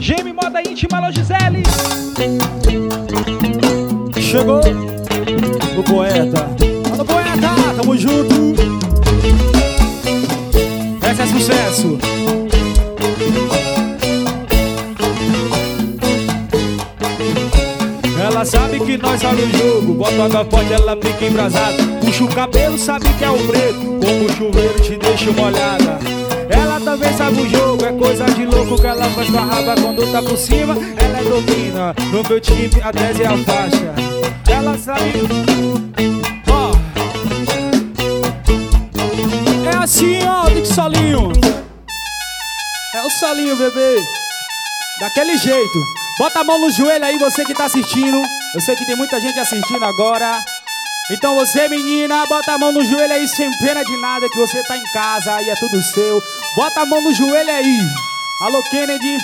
GM Moda Íntima, Alô Gisele. Chegou o poeta. Alô poeta, tamo junto. Esse é sucesso. Ela sabe que nós sabe o jogo. Bota água forte, ela fica embrasada. Puxa o cabelo, sabe que é o preto. Como o chuveiro te deixa molhada. Ela também sabe o jogo, é coisa de louco que ela faz com a raba quando tá por cima. Ela é domina, no meu time a 10 é a faixa. Ela sabe. Ó. É assim, ó, de solinho. É o solinho, bebê. Daquele jeito. Bota a mão no joelho aí, você que tá assistindo. Eu sei que tem muita gente assistindo agora. Então você, menina, bota a mão no joelho aí sem pena de nada, que você tá em casa e é tudo seu. Bota a mão no joelho aí. Alô, Kennedy.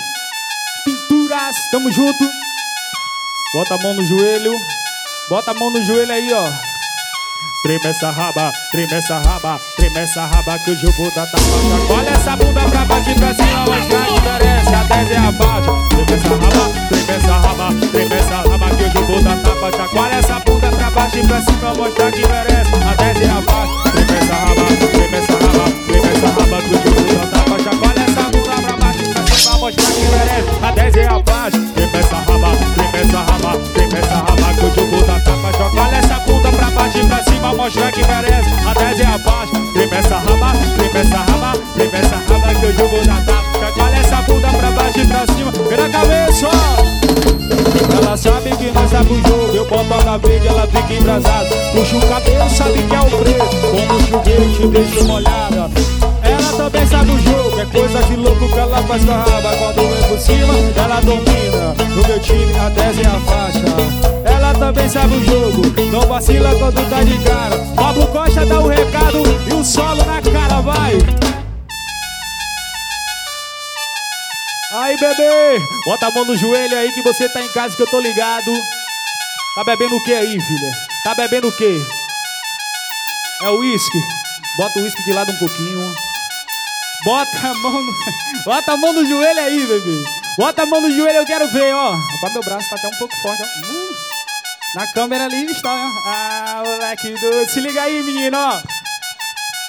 Pinturas, tamo junto. Bota a mão no joelho. Bota a mão no joelho aí, ó. Treme essa raba, treme essa raba, treme essa raba que hoje eu vou dar tapa. Olha essa bunda pra baixo e pra cima, mas a diferença, a 10 é abaixo. Treme essa raba, treme essa raba, treme essa raba que hoje eu vou dar tapa. Chacoalha essa bunda pra baixo e pra cima, mostra que eu vou dar tapa. Chacoalha essa bunda pra baixo e pra cima, vira a cabeça. Ela sabe que nós sabe o jogo, eu boto a na verde, ela fica embrasada. Puxa o cabelo, sabe que é o preto, como chuveiro te deixa molhada. Ela também sabe o jogo, é coisa de louco que ela faz com a raba. Quando vem por cima, ela domina. No meu time, a 10 é a faixa. Ela também sabe o jogo, não vacila quando tá de cara. Pablo Costa dá o recado e o solo na cara, vai. Aí, bebê, bota a mão no joelho aí que você tá em casa que eu tô ligado. Tá bebendo o que aí, filha? Tá bebendo o que? É o uísque? Bota o uísque de lado um pouquinho. Bota a mão no... Bota a mão no joelho aí, bebê. Bota a mão no joelho, eu quero ver, ó. Rapaz, meu braço tá até um pouco forte, ó. Hum. Na câmera ali está, ó. Ah, moleque doido. Se liga aí, menino, ó.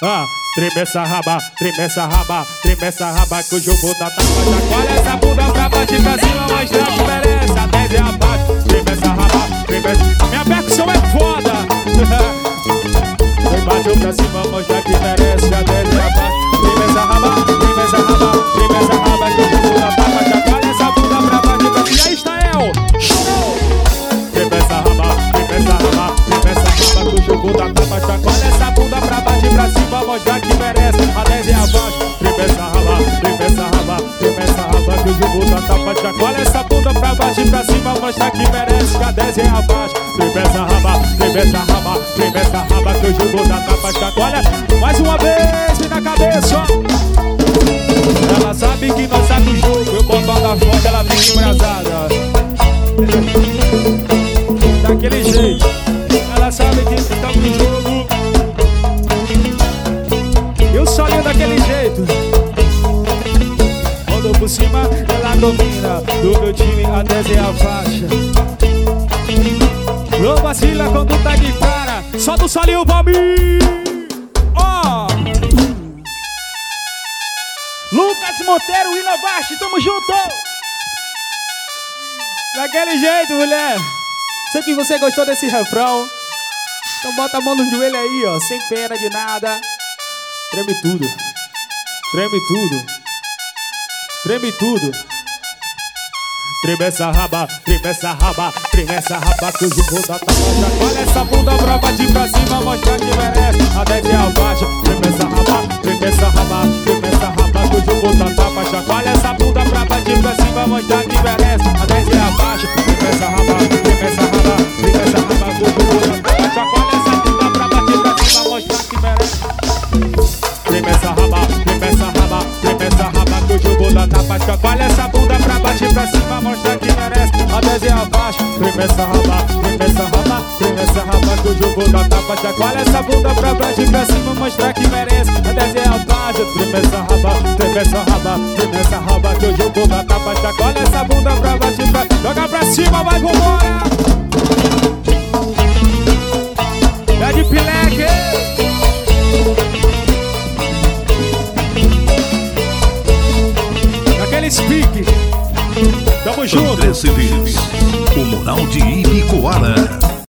Ah, treme essa raba, treme essa raba, treme essa raba que hoje eu vou dar tapa. Chacoalha essa bunda pra baixo e pra cima, mas não merece. A 10 é abaixo, treme essa raba, treme essa... Minha percussão mostra que merece. A 10 é abaixo, treme essa raba, treme essa raba, treme essa raba que eu vou dar tapa. Chacoalha essa bunda pra baixo e pra cima, mostra que merece. Que a 10 é abaixo, treme essa raba, treme essa raba, treme essa raba que eu vou dar tapa. Chacoalha mais uma vez, na cabeça. Ela sabe que nós sabe o jogo, eu boto a da foto, ela fica embrasada. Daquele jeito, E o solinho daquele jeito. Quando por cima, ela domina. Do meu time, a 10 é a faixa. Não vacila quando tá de cara. Solta o solinho pra mim. Ó. Lucas Monteiro, Inovarte, tamo junto! Daquele jeito, mulher! Sei que você gostou desse refrão. Então bota a mão no joelho aí, ó, sem pena de nada. Treme tudo. Treme tudo. Treme tudo. Treme essa raba, treme essa raba, treme essa raba que hoje vou dar tapa. Olha essa bunda pra baixo pra cima, mostra que merece. A 10 é abaixo, treme essa raba, treme essa raba, treme essa raba que hoje eu vou dar tapa. Chacoalha essa bunda pra baixo pra cima, mostra que pra baixo e pra cima, mostra que merece. A 10 é abaixo, treme essa raba, treme essa raba, treme essa raba que hoje eu vou dar tapa. Chacoalha essa bunda pra baixo e pra cima, mostra que merece. A 10 é abaixo, treme essa raba, treme essa raba, treme essa raba que hoje eu vou dar tapa. Chacoalha essa bunda pra baixo e pra... Joga pra cima, vai vambora! Tamo